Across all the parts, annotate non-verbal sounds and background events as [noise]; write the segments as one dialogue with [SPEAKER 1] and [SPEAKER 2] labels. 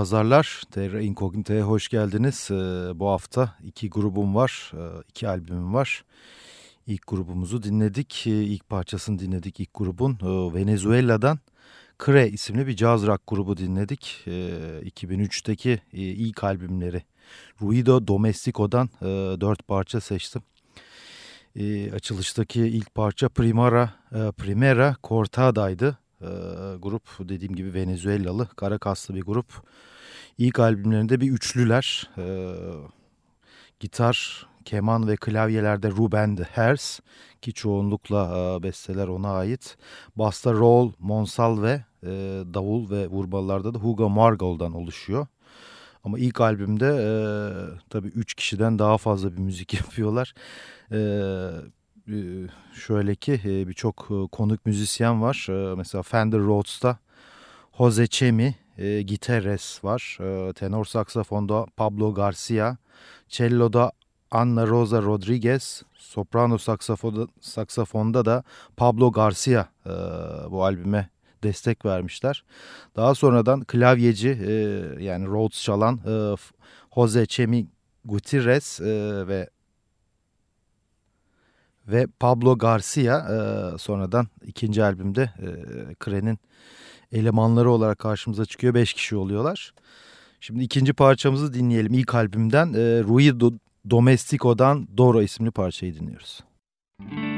[SPEAKER 1] Pazarlar. Terra Incognita'ya hoş geldiniz. Ee, bu hafta iki grubum var, ee, iki albümüm var. İlk grubumuzu dinledik, ee, ilk parçasını dinledik ilk grubun. Ee, Venezuela'dan Kre isimli bir caz rock grubu dinledik. Ee, 2003'teki e, ilk albümleri. Ruido Domestico'dan e, dört parça seçtim. E, açılıştaki ilk parça Primera, e, Primera Cortada'ydı. E, grup dediğim gibi Venezuelalı, kara kaslı bir grup. İlk albümlerinde bir üçlüler. E, gitar, keman ve klavyelerde Ruben de Hers ki çoğunlukla e, besteler ona ait. Basta Roll, Monsal ve davul ve vurmalarda da Hugo Margol'dan oluşuyor. Ama ilk albümde e, tabii üç kişiden daha fazla bir müzik [laughs] yapıyorlar. E, şöyle ki birçok konuk müzisyen var. Mesela Fender Rhodes'ta Jose Chemi, Giteres var. Tenor saksafonda Pablo Garcia, cello'da Anna Rosa Rodriguez, soprano saksafonda, saksafonda da Pablo Garcia bu albüme destek vermişler. Daha sonradan klavyeci yani Rhodes çalan Jose Chemi Gutierrez ve ve Pablo Garcia e, sonradan ikinci albümde e, Kren'in elemanları olarak karşımıza çıkıyor. Beş kişi oluyorlar. Şimdi ikinci parçamızı dinleyelim. İlk albümden e, Ruido Domestico'dan Doro isimli parçayı dinliyoruz. Müzik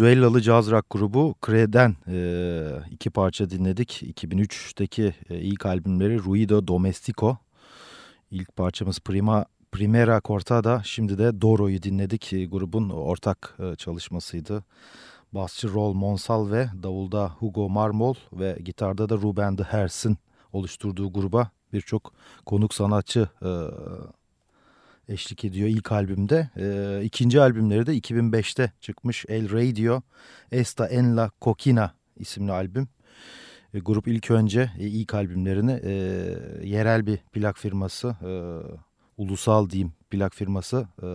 [SPEAKER 1] Venezuelalı caz rock grubu Cre'den e, iki parça dinledik. 2003'teki e, ilk albümleri Ruido Domestico. İlk parçamız Prima Primera Cortada, şimdi de Doro'yu dinledik. E, grubun ortak e, çalışmasıydı. Basçı Rol Monsal ve davulda Hugo Marmol ve gitarda da Ruben de Hers'in oluşturduğu gruba birçok konuk sanatçı e, eşlik ediyor ilk albümde. E, ikinci albümleri de 2005'te çıkmış El Radio Esta en la Coquina isimli albüm. E, grup ilk önce e, ilk albümlerini e, yerel bir plak firması, e, ulusal diyeyim plak firması e,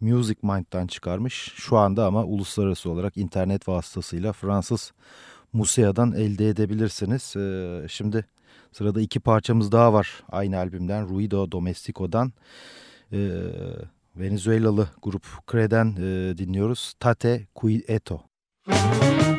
[SPEAKER 1] Music Mind'dan çıkarmış. Şu anda ama uluslararası olarak internet vasıtasıyla Fransız Musea'dan elde edebilirsiniz. E, şimdi sırada iki parçamız daha var aynı albümden Ruido Domestico'dan e, Venezuelalı grup Cre'den e, dinliyoruz. Tate Quieto. Müzik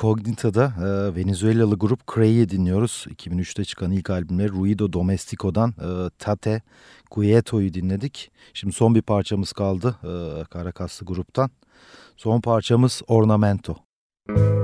[SPEAKER 1] Terra Incognita'da e, Venezuelalı grup Cray'i dinliyoruz. 2003'te çıkan ilk albümleri Ruido Domestico'dan e, Tate Quieto'yu dinledik. Şimdi son bir parçamız kaldı e, Karakaslı gruptan. Son parçamız Ornamento. Müzik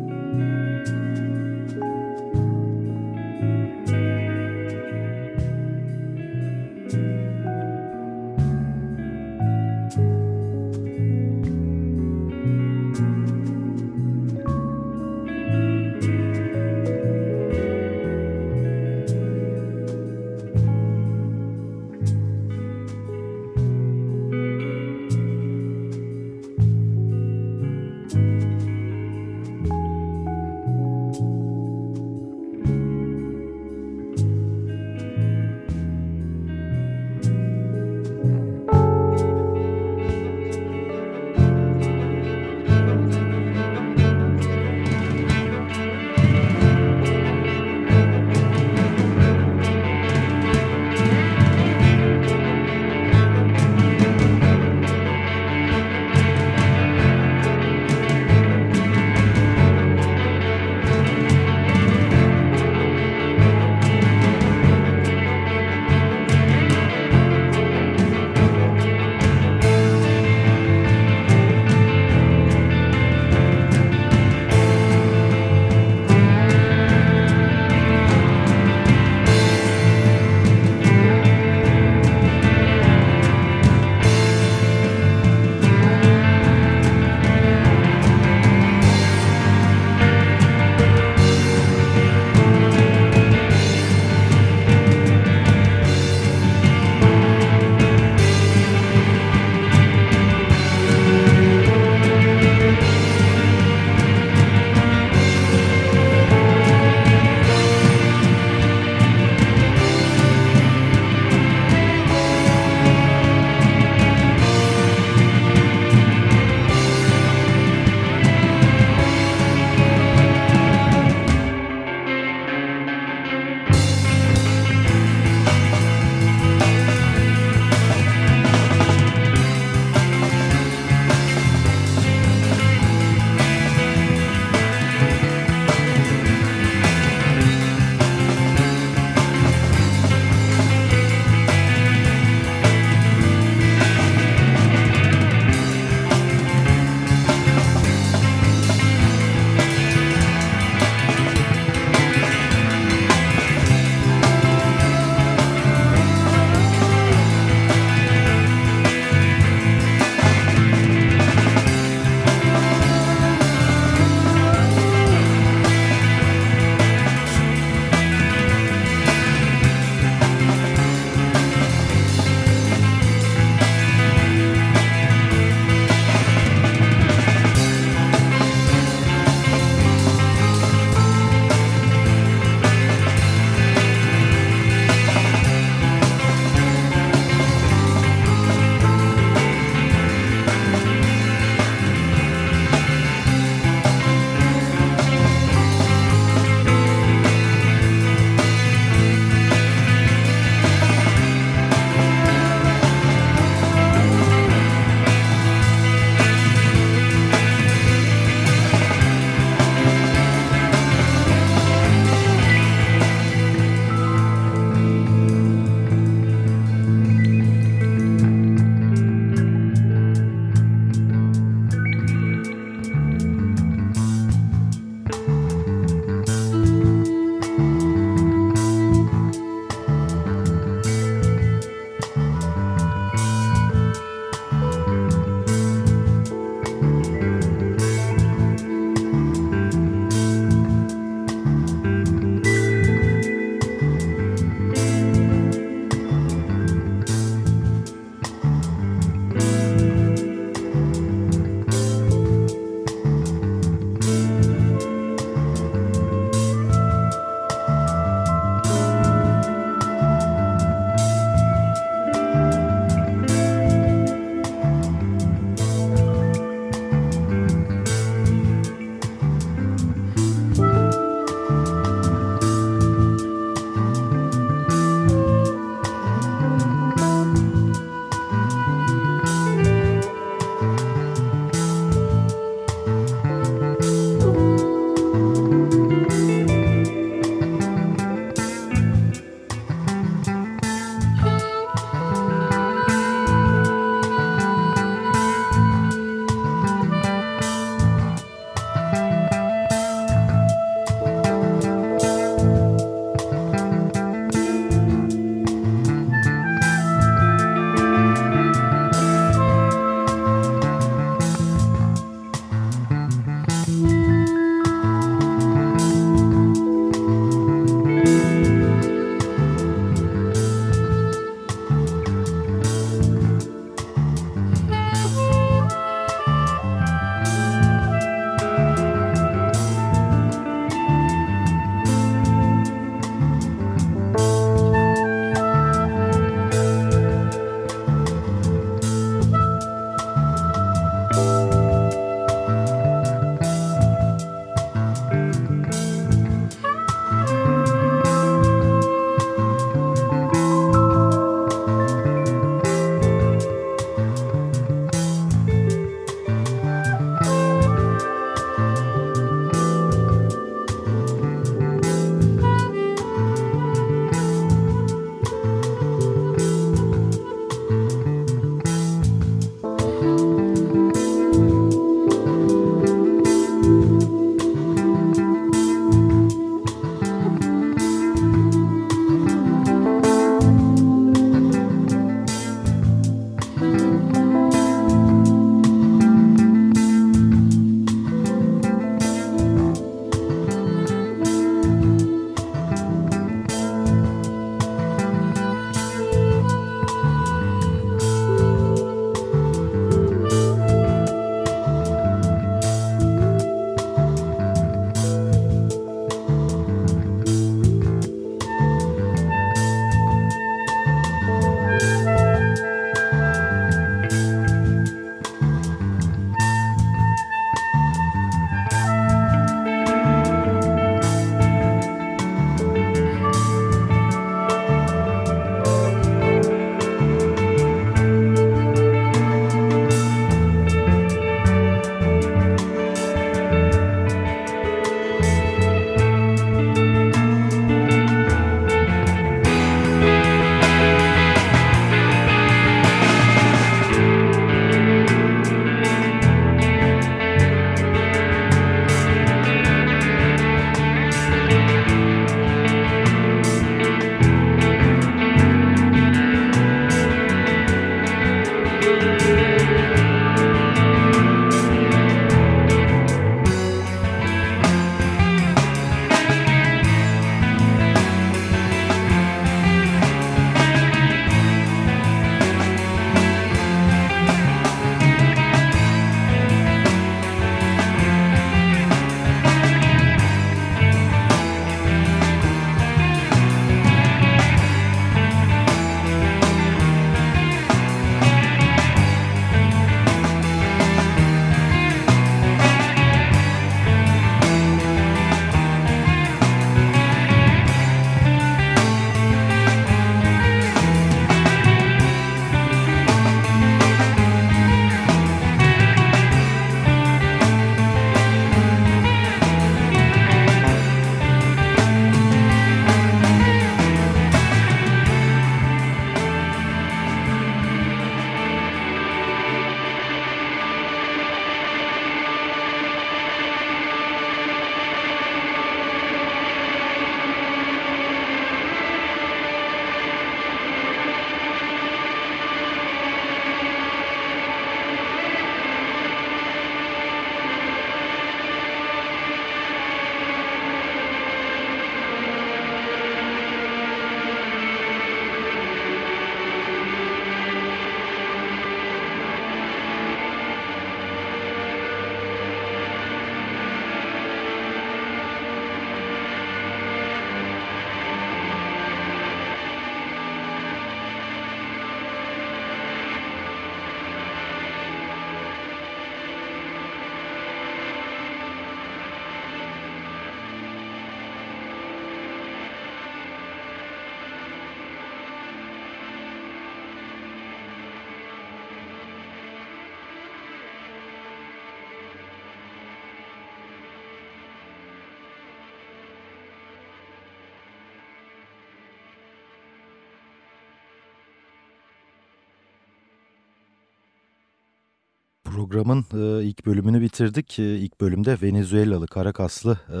[SPEAKER 1] Programın e, ilk bölümünü bitirdik. E, ilk bölümde Venezuelalı Karakaslı e,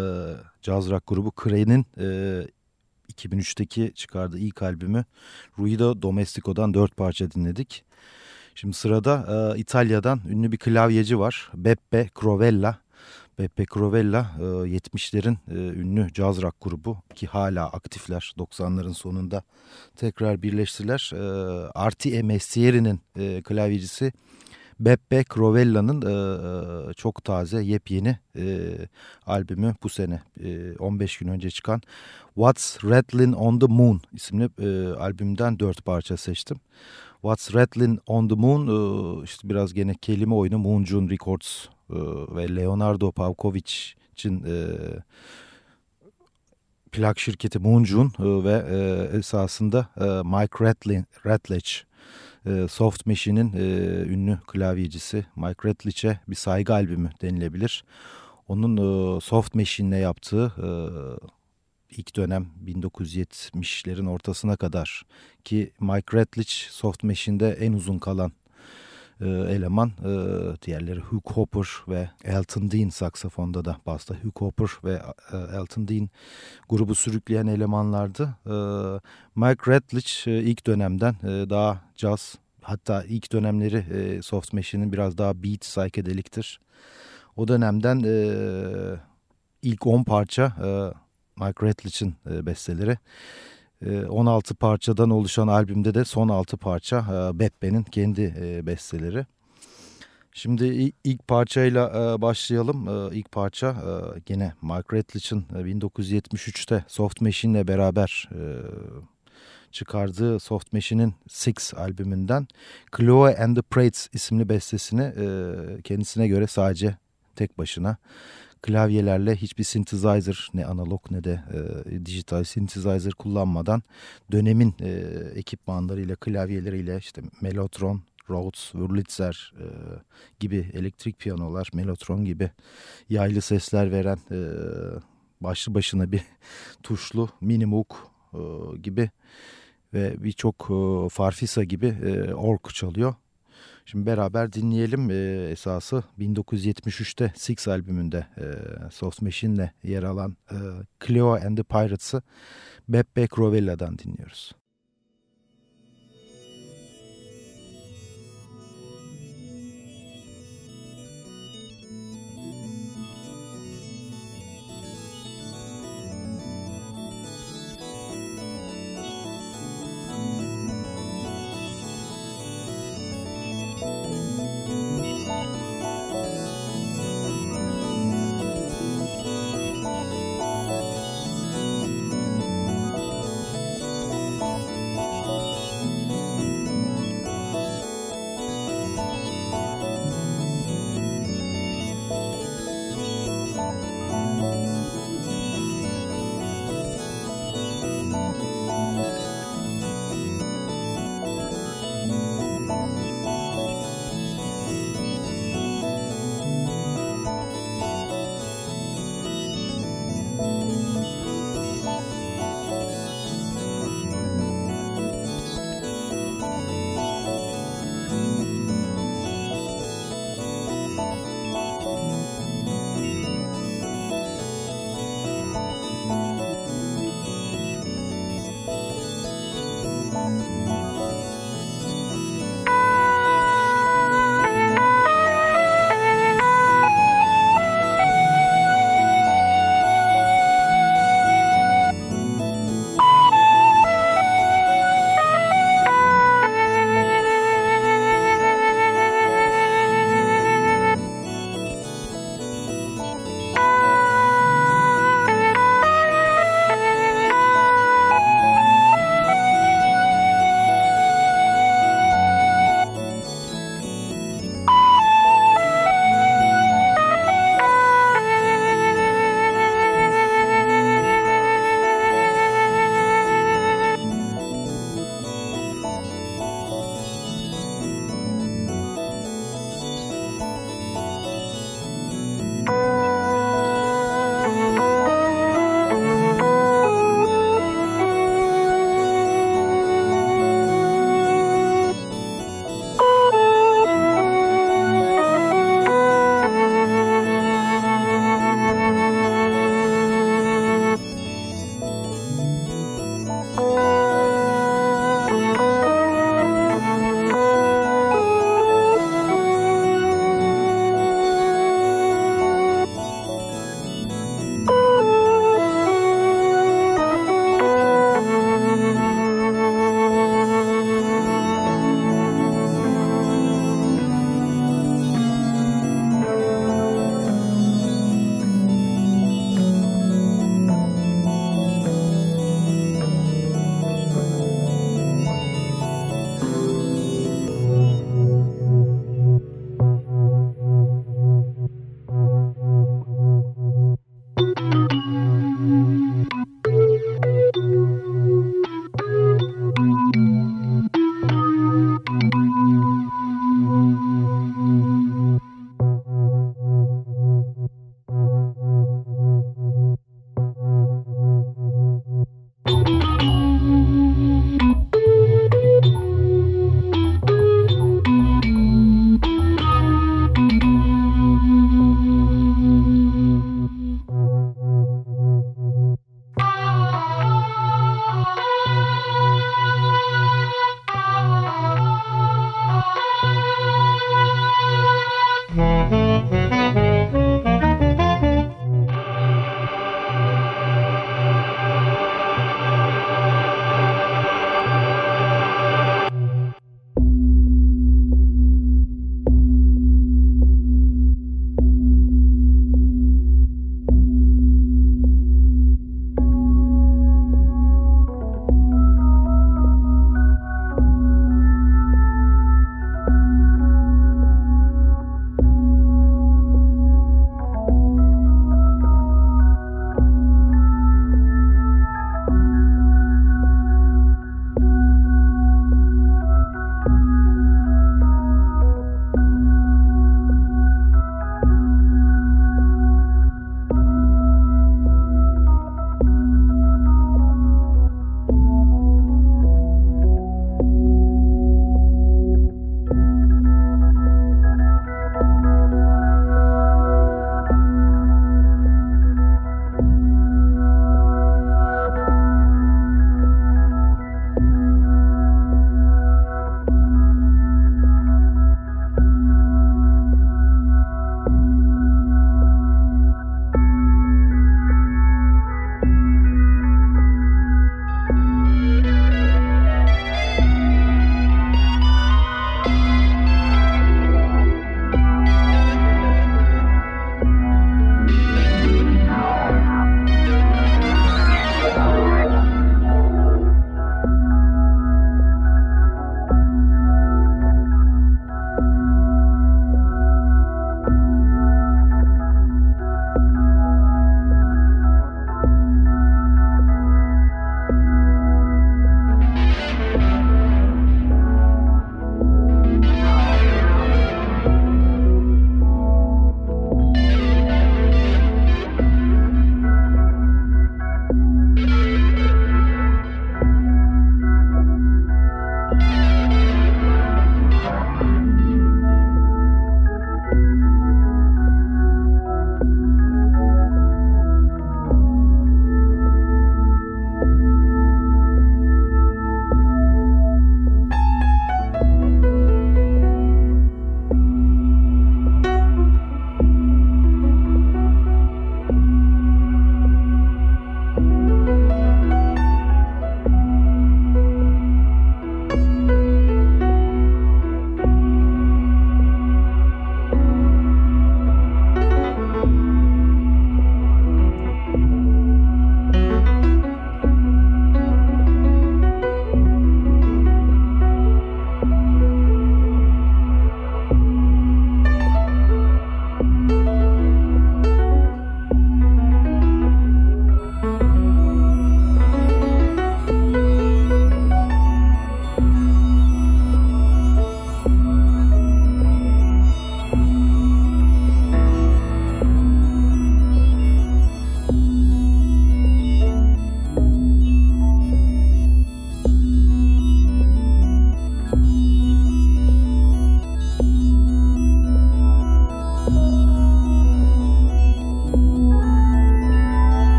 [SPEAKER 1] caz rock grubu Crane'in e, 2003'teki çıkardığı ilk albümü Ruido Domestico'dan dört parça dinledik. Şimdi sırada e, İtalya'dan ünlü bir klavyeci var. Beppe Crovella. Beppe Crovella e, 70'lerin e, ünlü caz rock grubu ki hala aktifler 90'ların sonunda tekrar birleştiler. E, Artie Mestieri'nin e, klavyecisi Beppe Crovella'nın e, çok taze yepyeni e, albümü bu sene e, 15 gün önce çıkan What's Rattling on the Moon isimli e, albümden dört parça seçtim. What's Rattling on the Moon e, işte biraz gene kelime oyunu Moon June Records e, ve Leonardo Pavkovic'in e, plak şirketi Moon June ve e, esasında e, Mike Ratledge e, Soft Machine'in e, ünlü klavyecisi Mike Ratledge'e bir saygı albümü denilebilir. Onun e, Soft Machine'le yaptığı e, ilk dönem 1970'lerin ortasına kadar ki Mike Ratledge Soft Machine'de en uzun kalan e, eleman. E, diğerleri Hugh Hopper ve Elton Dean saksafonda da basta. Hugh Hopper ve e, Elton Dean grubu sürükleyen elemanlardı. E, Mike Ratledge e, ilk dönemden daha jazz hatta ilk dönemleri Soft Machine'in biraz daha beat psychedeliktir. O dönemden ilk 10 parça Mike Ratledge'in besteleri. 16 parçadan oluşan albümde de son 6 parça Beppe'nin kendi besteleri. Şimdi ilk parçayla başlayalım. İlk parça gene Mike Ratledge'in 1973'te Soft Machine'le beraber çıkardığı Soft Machine'in Six albümünden Chloe and the Prates isimli bestesini kendisine göre sadece tek başına klavyelerle hiçbir synthesizer ne analog ne de e, dijital synthesizer kullanmadan dönemin e, ekipmanlarıyla klavyeleriyle işte Mellotron, Rhodes, Wurlitzer e, gibi elektrik piyanolar, Mellotron gibi yaylı sesler veren e, başlı başına bir [laughs] tuşlu Minimoog e, gibi ve birçok e, Farfisa gibi e, ork çalıyor. Şimdi beraber dinleyelim e, esası 1973'te Six albümünde e, Soft Machine'le yer alan e, Cleo and the Pirates'ı Beppe Crovella'dan dinliyoruz.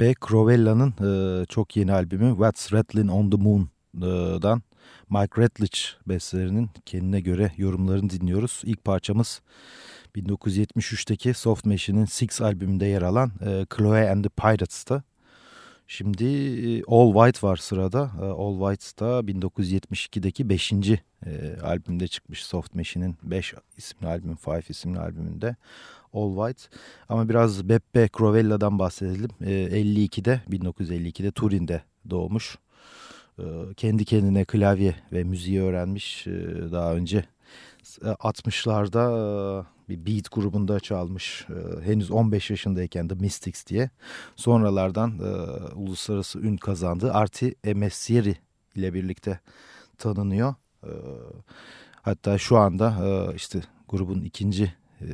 [SPEAKER 1] Beppe Crovella'nın e, çok yeni albümü What's Rattling on the Moon'dan Mike Redlich bestelerinin kendine göre yorumlarını dinliyoruz. İlk parçamız 1973'teki Soft Machine'in Six albümünde yer alan e, Chloe and the Pirates'ta. Şimdi e, All White var sırada. E, All White da 1972'deki 5. E, albümde çıkmış Soft Machine'in 5 isimli albüm, Five isimli albümünde. All White. Ama biraz Beppe Crovella'dan bahsedelim. 52'de, 1952'de Turin'de doğmuş. Kendi kendine klavye ve müziği öğrenmiş daha önce. 60'larda bir beat grubunda çalmış. Henüz 15 yaşındayken The Mystics diye. Sonralardan uluslararası ün kazandı. Arti Messieri ile birlikte tanınıyor. Hatta şu anda işte grubun ikinci e,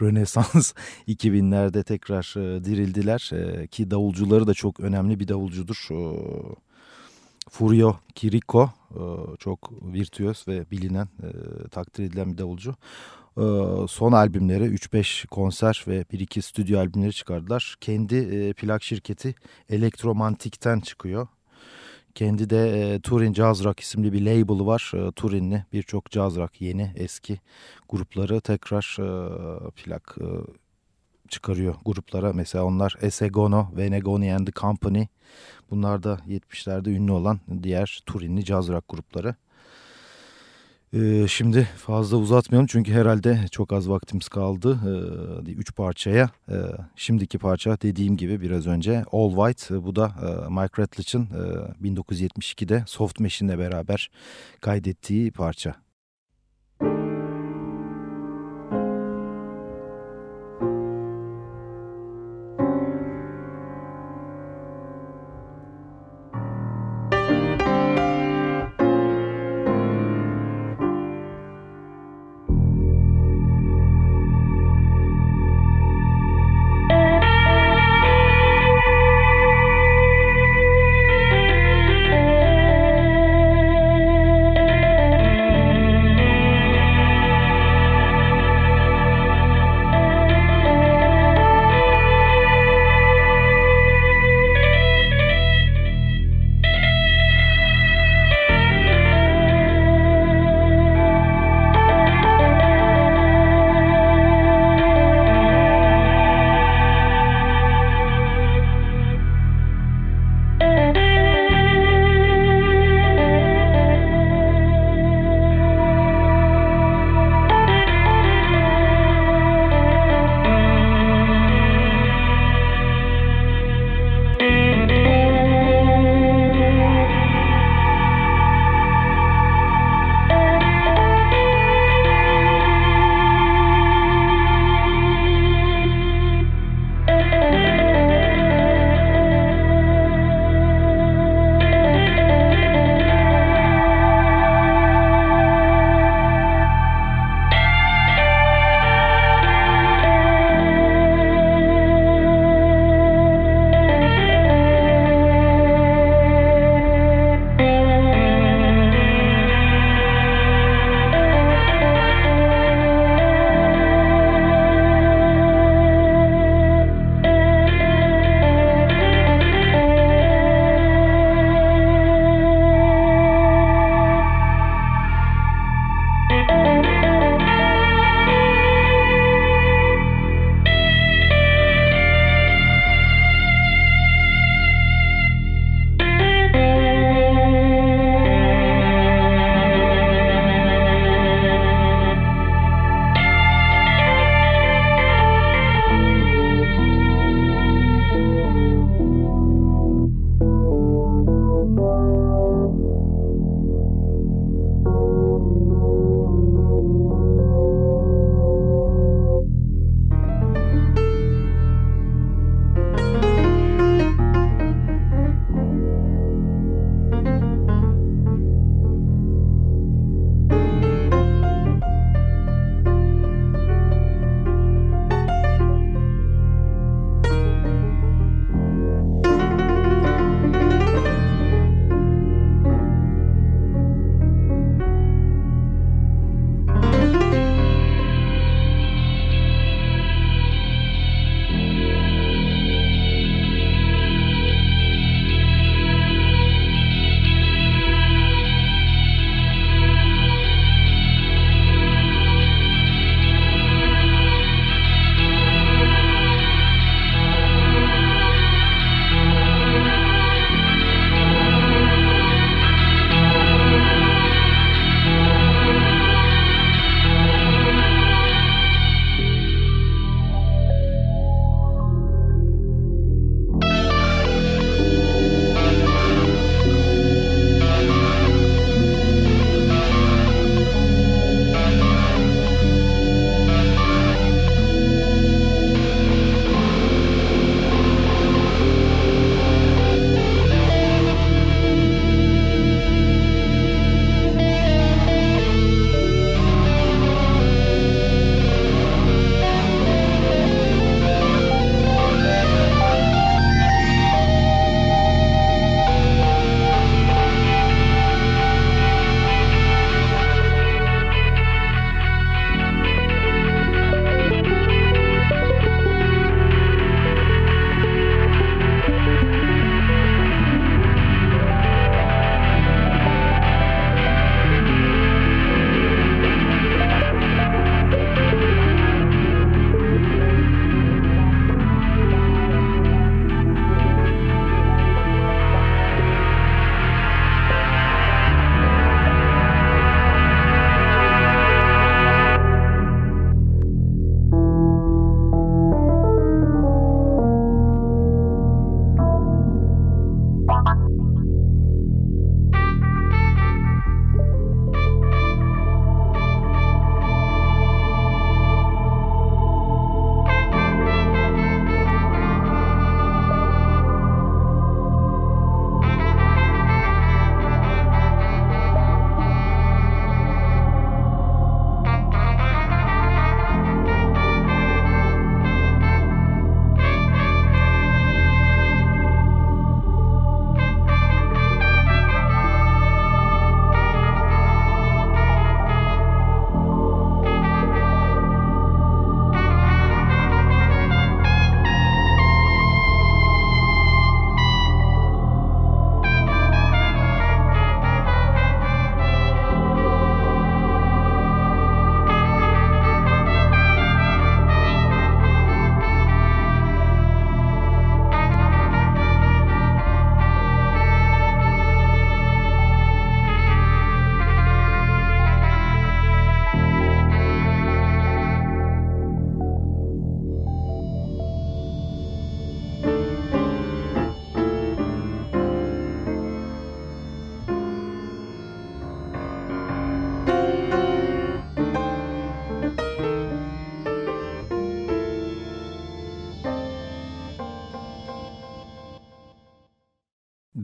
[SPEAKER 1] [laughs] Rönesans [laughs] 2000'lerde tekrar e, dirildiler e, ki davulcuları da çok önemli bir davulcudur. Furio Kiriko çok virtüöz ve bilinen, takdir edilen bir davulcu. Son albümleri 3-5 konser ve 1-2 stüdyo albümleri çıkardılar. Kendi plak şirketi Elektromantik'ten çıkıyor. Kendi de e, Turin Jazz Rock isimli bir label'ı var. E, Turinli birçok jazz rock yeni eski grupları tekrar e, plak e, çıkarıyor gruplara. Mesela onlar Esegono, Venegoni and the Company. Bunlar da 70'lerde ünlü olan diğer Turinli jazz rock grupları. Ee, şimdi fazla uzatmayalım çünkü herhalde çok az vaktimiz kaldı. Ee, üç parçaya. Ee, şimdiki parça dediğim gibi biraz önce All White. Bu da e, Mike Ratlich'in e, 1972'de Soft Machine'le beraber kaydettiği parça.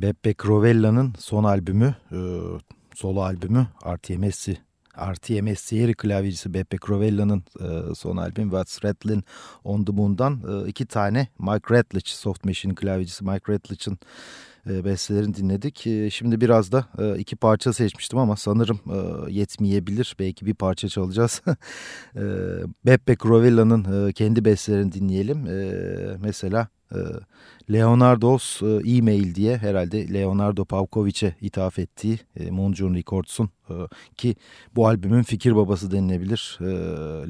[SPEAKER 1] Beppe Crovella'nın son albümü, e, solo albümü RTMS Sierra klavyecisi Beppe Crovella'nın e, son albüm What's Rattling on the Moon'dan e, iki tane Mike Ratledge, Soft Machine klavyecisi Mike Ratledge'ın e, bestelerini dinledik. E, şimdi biraz da e, iki parça seçmiştim ama sanırım yetmeyebilir. Belki bir parça çalacağız. [laughs] Beppe Crovella'nın kendi bestelerini dinleyelim. Mesela... E, Leonardo's e, e-mail diye herhalde Leonardo Pavkovic'e ithaf ettiği e, Moonjun Records'un e, ki bu albümün fikir babası denilebilir.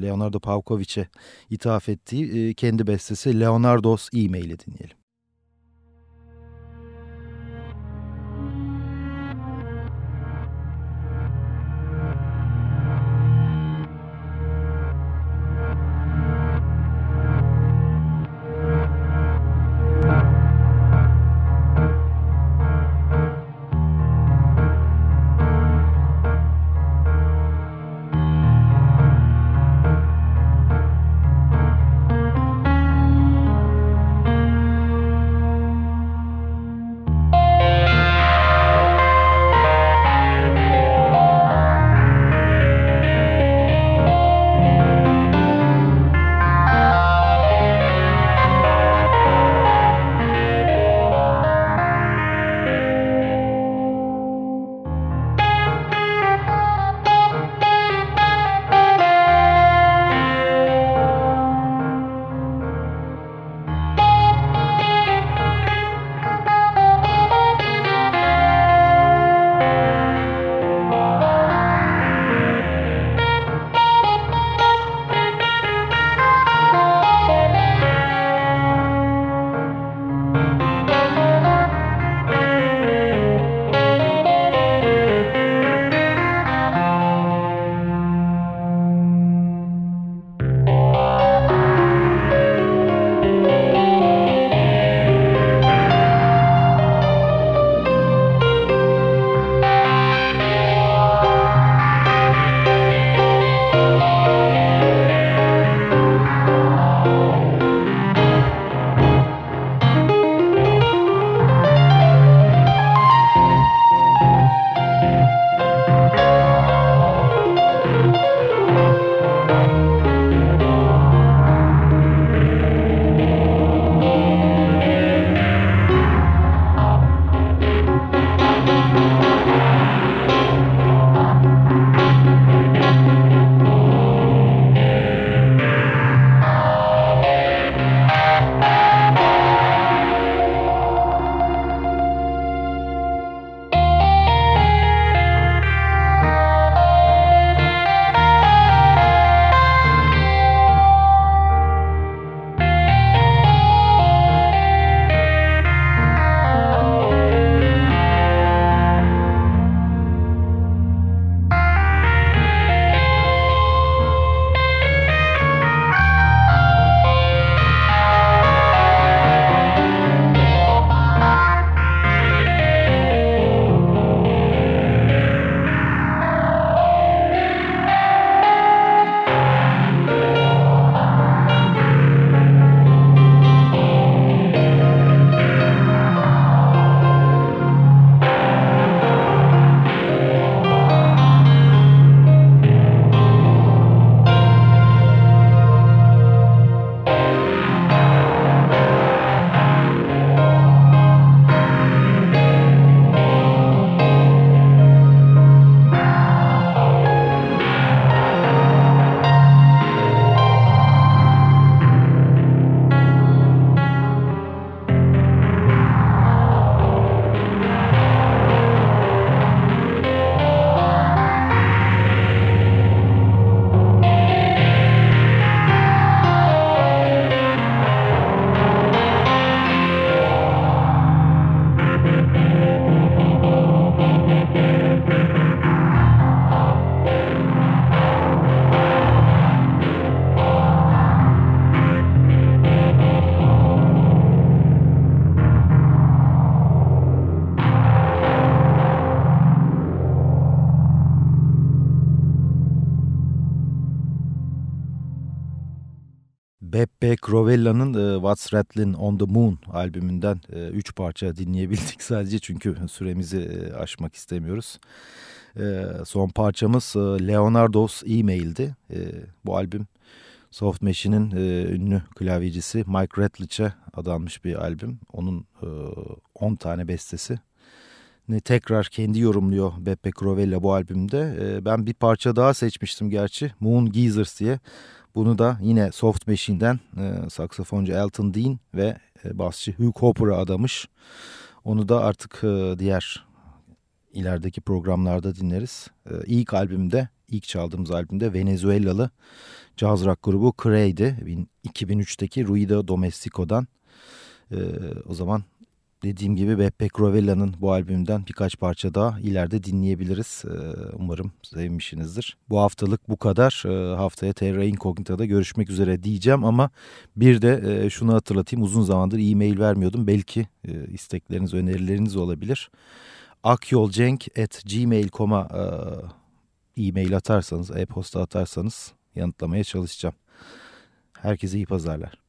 [SPEAKER 1] Leonardo Pavkovic'e ithaf ettiği kendi bestesi Leonardo's e-mail'i dinleyelim. Beppe Crovella'nın e, What's Rattling on the Moon albümünden 3 e, parça dinleyebildik [laughs] sadece çünkü süremizi e, aşmak istemiyoruz. Son parçamız Leonardo's E-Mail'di. Bu albüm Soft Machine'in ünlü klavyecisi Mike Ratlich'e adanmış bir albüm. Onun 10 tane bestesi tekrar kendi yorumluyor Beppe Crovella bu albümde. Ben bir parça daha seçmiştim gerçi. Moon Geezers diye. Bunu da yine Soft Machine'den e, saksafoncu Elton Dean ve e, basçı Hugh Hopper'a adamış. Onu da artık e, diğer ilerideki programlarda dinleriz. E, ilk albümde, ilk çaldığımız albümde Venezuelalı caz rock grubu Cray'di. 2003'teki Ruido Domestico'dan. E, o zaman dediğim gibi Beppe Crovella'nın bu albümünden birkaç parça daha ileride dinleyebiliriz. Ee, umarım sevmişsinizdir. Bu haftalık bu kadar. Ee, haftaya Terra Incognita'da görüşmek üzere diyeceğim ama bir de e, şunu hatırlatayım. Uzun zamandır e-mail vermiyordum. Belki e, istekleriniz, önerileriniz olabilir. akyolcenk.gmail.com'a e, e-mail atarsanız, e-posta atarsanız yanıtlamaya çalışacağım. Herkese iyi pazarlar.